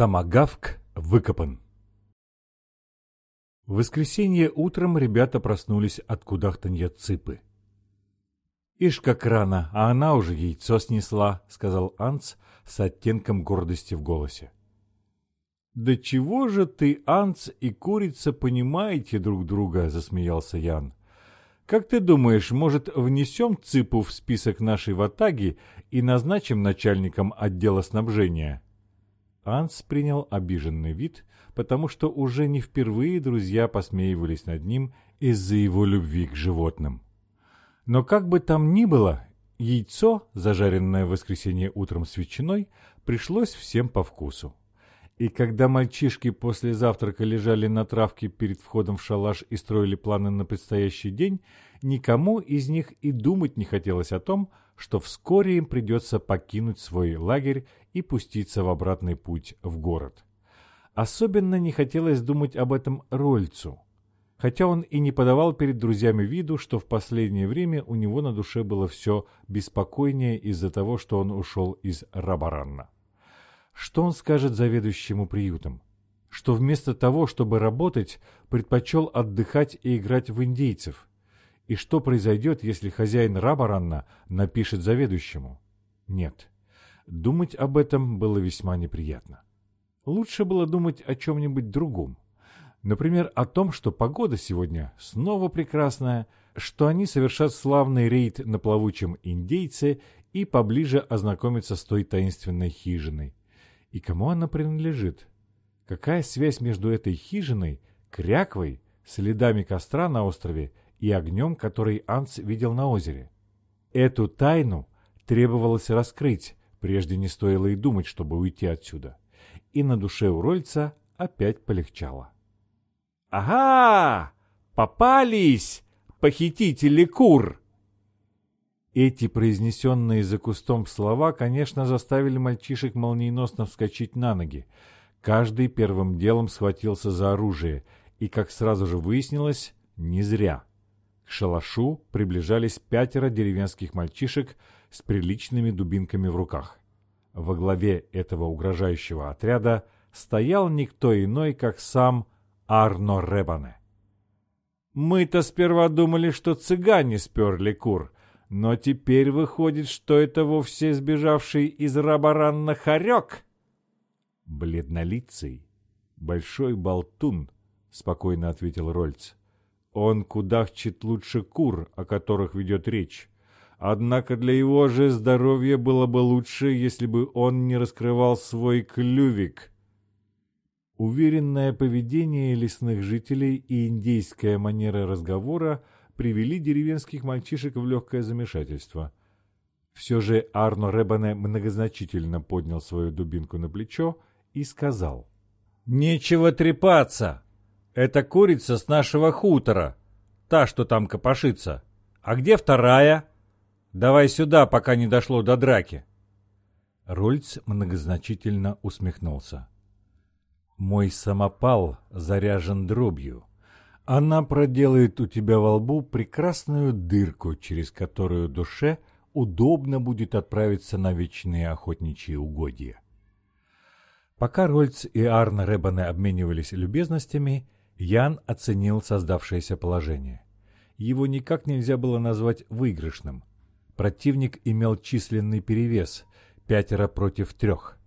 Томагавк выкопан. В воскресенье утром ребята проснулись от кудахтанья цыпы. «Ишь, как рано, а она уже яйцо снесла», — сказал Анц с оттенком гордости в голосе. «Да чего же ты, Анц и курица, понимаете друг друга?» — засмеялся Ян. «Как ты думаешь, может, внесем цыпу в список нашей ватаги и назначим начальником отдела снабжения?» Анс принял обиженный вид, потому что уже не впервые друзья посмеивались над ним из-за его любви к животным. Но как бы там ни было, яйцо, зажаренное в воскресенье утром с ветчиной, пришлось всем по вкусу. И когда мальчишки после завтрака лежали на травке перед входом в шалаш и строили планы на предстоящий день, никому из них и думать не хотелось о том, что вскоре им придется покинуть свой лагерь и пуститься в обратный путь в город. Особенно не хотелось думать об этом Рольцу, хотя он и не подавал перед друзьями виду, что в последнее время у него на душе было все беспокойнее из-за того, что он ушел из Рабаранна. Что он скажет заведующему приютом? Что вместо того, чтобы работать, предпочел отдыхать и играть в индейцев? И что произойдет, если хозяин Рабаранна напишет заведующему? Нет. Думать об этом было весьма неприятно. Лучше было думать о чем-нибудь другом. Например, о том, что погода сегодня снова прекрасная, что они совершат славный рейд на плавучем индейце и поближе ознакомятся с той таинственной хижиной, и кому она принадлежит? Какая связь между этой хижиной, кряквой, следами костра на острове и огнем, который Анс видел на озере? Эту тайну требовалось раскрыть, прежде не стоило и думать, чтобы уйти отсюда. И на душе у Рольца опять полегчало. «Ага! Попались! Похитители кур!» Эти произнесенные за кустом слова, конечно, заставили мальчишек молниеносно вскочить на ноги. Каждый первым делом схватился за оружие, и, как сразу же выяснилось, не зря. К шалашу приближались пятеро деревенских мальчишек с приличными дубинками в руках. Во главе этого угрожающего отряда стоял никто иной, как сам Арно Ребане. «Мы-то сперва думали, что цыгане сперли кур», но теперь выходит, что это вовсе сбежавший из Рабаранна хорек. Бледнолицый, большой болтун, спокойно ответил Рольц. Он кудахчет лучше кур, о которых ведет речь. Однако для его же здоровья было бы лучше, если бы он не раскрывал свой клювик. Уверенное поведение лесных жителей и индейская манера разговора – привели деревенских мальчишек в легкое замешательство. Все же Арно Ребане многозначительно поднял свою дубинку на плечо и сказал. «Нечего трепаться! Это курица с нашего хутора, та, что там копошится. А где вторая? Давай сюда, пока не дошло до драки!» Рольц многозначительно усмехнулся. «Мой самопал заряжен дробью. Она проделает у тебя во лбу прекрасную дырку, через которую душе удобно будет отправиться на вечные охотничьи угодья. Пока Рольц и Арн Ребане обменивались любезностями, Ян оценил создавшееся положение. Его никак нельзя было назвать выигрышным. Противник имел численный перевес – пятеро против трех.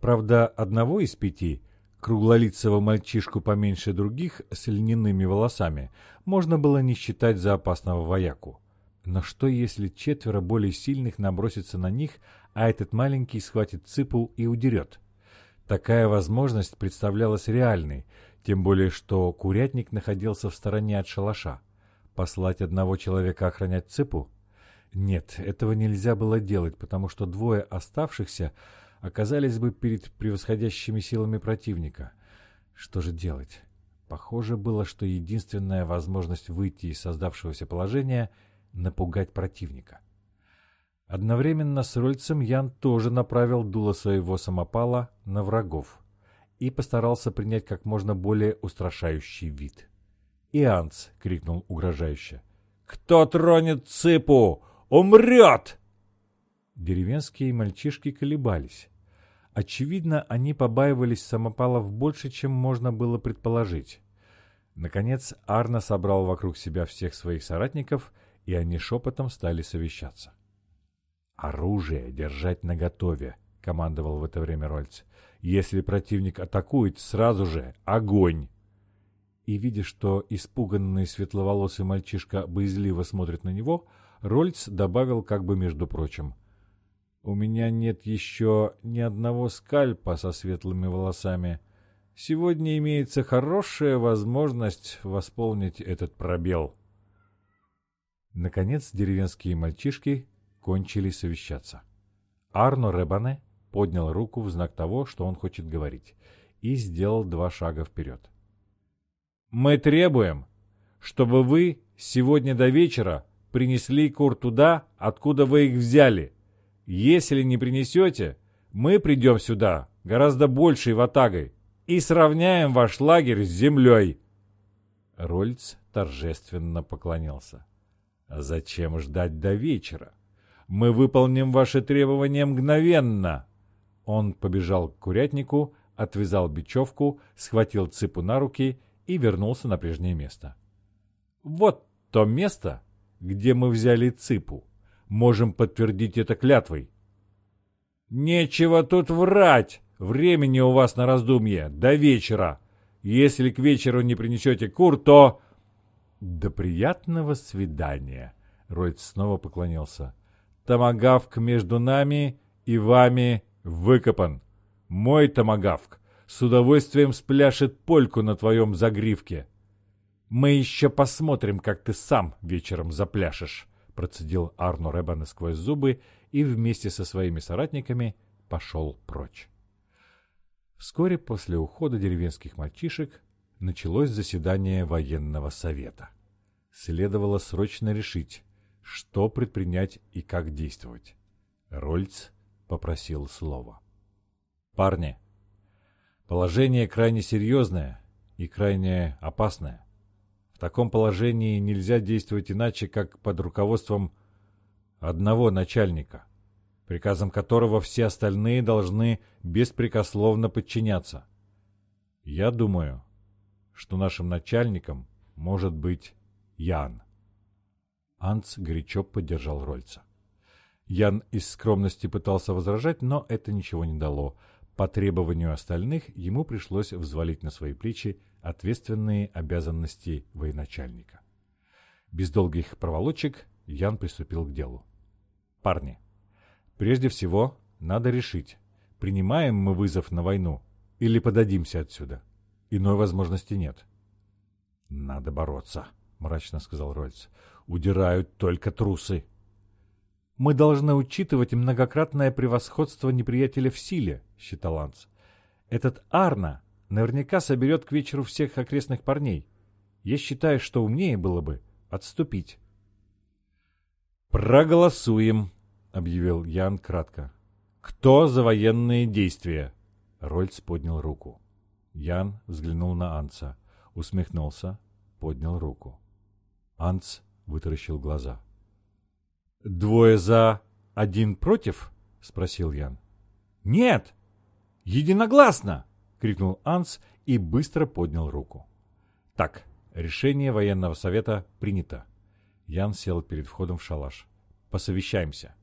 Правда, одного из пяти – Круглолицего мальчишку поменьше других с льняными волосами можно было не считать за опасного вояку. Но что если четверо более сильных набросятся на них, а этот маленький схватит цыпу и удерет? Такая возможность представлялась реальной, тем более что курятник находился в стороне от шалаша. Послать одного человека охранять цыпу? Нет, этого нельзя было делать, потому что двое оставшихся оказались бы перед превосходящими силами противника. Что же делать? Похоже было, что единственная возможность выйти из создавшегося положения — напугать противника. Одновременно с Рольцем Ян тоже направил дуло своего самопала на врагов и постарался принять как можно более устрашающий вид. «Ианц!» — крикнул угрожающе. «Кто тронет цыпу, умрет!» Деревенские мальчишки колебались. Очевидно, они побаивались самопалов больше, чем можно было предположить. Наконец Арно собрал вокруг себя всех своих соратников, и они шепотом стали совещаться. «Оружие держать наготове», — командовал в это время Рольц. «Если противник атакует, сразу же огонь!» И, видя, что испуганный светловолосый мальчишка боязливо смотрит на него, Рольц добавил как бы между прочим. «У меня нет еще ни одного скальпа со светлыми волосами. Сегодня имеется хорошая возможность восполнить этот пробел». Наконец деревенские мальчишки кончили совещаться. Арно Ребане поднял руку в знак того, что он хочет говорить, и сделал два шага вперед. «Мы требуем, чтобы вы сегодня до вечера принесли кур туда, откуда вы их взяли. Если не принесете, мы придем сюда гораздо большей ватагой и сравняем ваш лагерь с землей». Рольц торжественно поклонился. «Зачем ждать до вечера? Мы выполним ваши требования мгновенно!» Он побежал к курятнику, отвязал бечевку, схватил цыпу на руки и вернулся на прежнее место. «Вот то место, где мы взяли цыпу. Можем подтвердить это клятвой». «Нечего тут врать! Времени у вас на раздумье. До вечера. Если к вечеру не принесете кур, то...» «До приятного свидания!» Ройд снова поклонился. «Томагавк между нами и вами выкопан. Мой томагавк с удовольствием спляшет польку на твоем загривке. Мы еще посмотрим, как ты сам вечером запляшешь», процедил Арно Ребан сквозь зубы и вместе со своими соратниками пошел прочь. Вскоре после ухода деревенских мальчишек началось заседание военного совета. Следовало срочно решить, что предпринять и как действовать. Рольц попросил слова. «Парни, положение крайне серьезное и крайне опасное. Таком положении нельзя действовать иначе, как под руководством одного начальника, приказом которого все остальные должны беспрекословно подчиняться. Я думаю, что нашим начальником может быть Ян. Анц горячо поддержал Рольца. Ян из скромности пытался возражать, но это ничего не дало. По требованию остальных ему пришлось взвалить на свои плечи ответственные обязанности военачальника. Без долгих проволочек Ян приступил к делу. «Парни, прежде всего надо решить, принимаем мы вызов на войну или подадимся отсюда. Иной возможности нет. Надо бороться, мрачно сказал Рольц. Удирают только трусы. Мы должны учитывать многократное превосходство неприятеля в силе, считал Анц. Этот Арна наверняка соберет к вечеру всех окрестных парней. Я считаю, что умнее было бы отступить. «Проголосуем», — объявил Ян кратко. «Кто за военные действия?» Рольц поднял руку. Ян взглянул на Анца, усмехнулся, поднял руку. Анц вытаращил глаза. «Двое за, один против?» — спросил Ян. «Нет! Единогласно!» — крикнул Анц и быстро поднял руку. «Так, решение военного совета принято». Ян сел перед входом в шалаш. «Посовещаемся».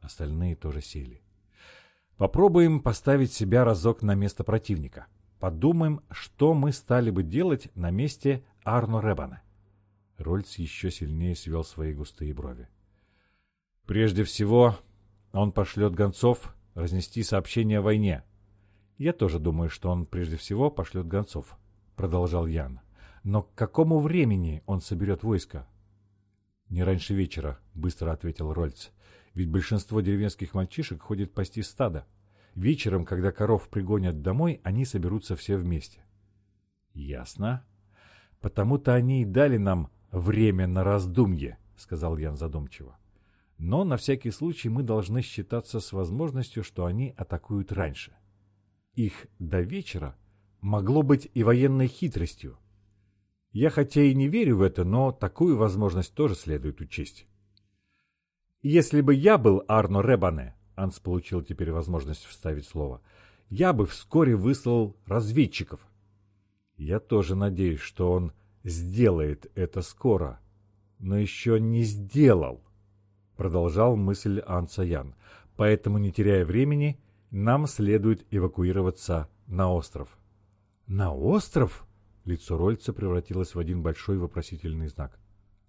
Остальные тоже сели. Попробуем поставить себя разок на место противника. Подумаем, что мы стали бы делать на месте Арно Ребана. Рольц еще сильнее свел свои густые брови. Прежде всего, он пошлет гонцов разнести сообщение о войне. Я тоже думаю, что он прежде всего пошлет гонцов, продолжал Ян. Но к какому времени он соберет войско? Не раньше вечера, быстро ответил Рольц. Ведь большинство деревенских мальчишек ходит пасти стадо. Вечером, когда коров пригонят домой, они соберутся все вместе. Ясно. Потому-то они и дали нам время на раздумье, сказал Ян задумчиво. Но на всякий случай мы должны считаться с возможностью, что они атакуют раньше. Их до вечера могло быть и военной хитростью. Я хотя и не верю в это, но такую возможность тоже следует учесть. Если бы я был Арно Ребане, Анс получил теперь возможность вставить слово, я бы вскоре выслал разведчиков. Я тоже надеюсь, что он сделает это скоро, но еще не сделал, продолжал мысль Ансаян. Поэтому, не теряя времени, нам следует эвакуироваться на остров. На остров? Лицо Рольца превратилось в один большой вопросительный знак.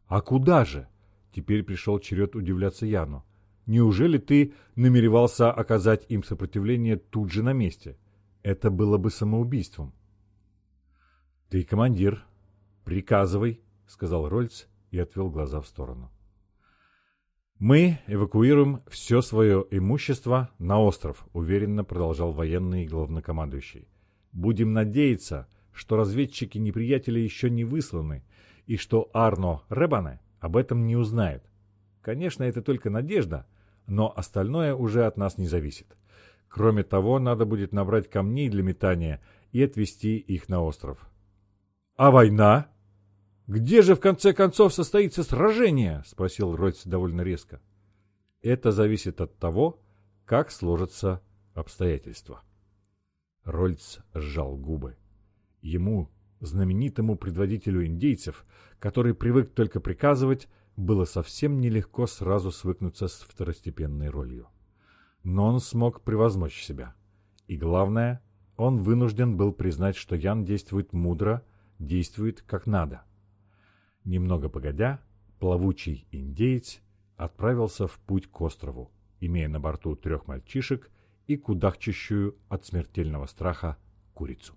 А куда же? Теперь пришел черед удивляться Яну. Неужели ты намеревался оказать им сопротивление тут же на месте? Это было бы самоубийством. «Ты командир. Приказывай», — сказал Рольц и отвел глаза в сторону. «Мы эвакуируем все свое имущество на остров», — уверенно продолжал военный главнокомандующий. «Будем надеяться, что разведчики неприятеля еще не высланы, и что Арно Ребане об этом не узнает. Конечно, это только надежда, но остальное уже от нас не зависит. Кроме того, надо будет набрать камней для метания и отвезти их на остров». «А война?» «Где же, в конце концов, состоится сражение?» — спросил Ройц довольно резко. «Это зависит от того, как сложатся обстоятельства». Рольц сжал губы. Ему, знаменитому предводителю индейцев, который привык только приказывать, было совсем нелегко сразу свыкнуться с второстепенной ролью. Но он смог превозмочь себя. И главное, он вынужден был признать, что Ян действует мудро, действует как надо. Немного погодя, плавучий индеец отправился в путь к острову, имея на борту трех мальчишек и кудахчащую от смертельного страха курицу.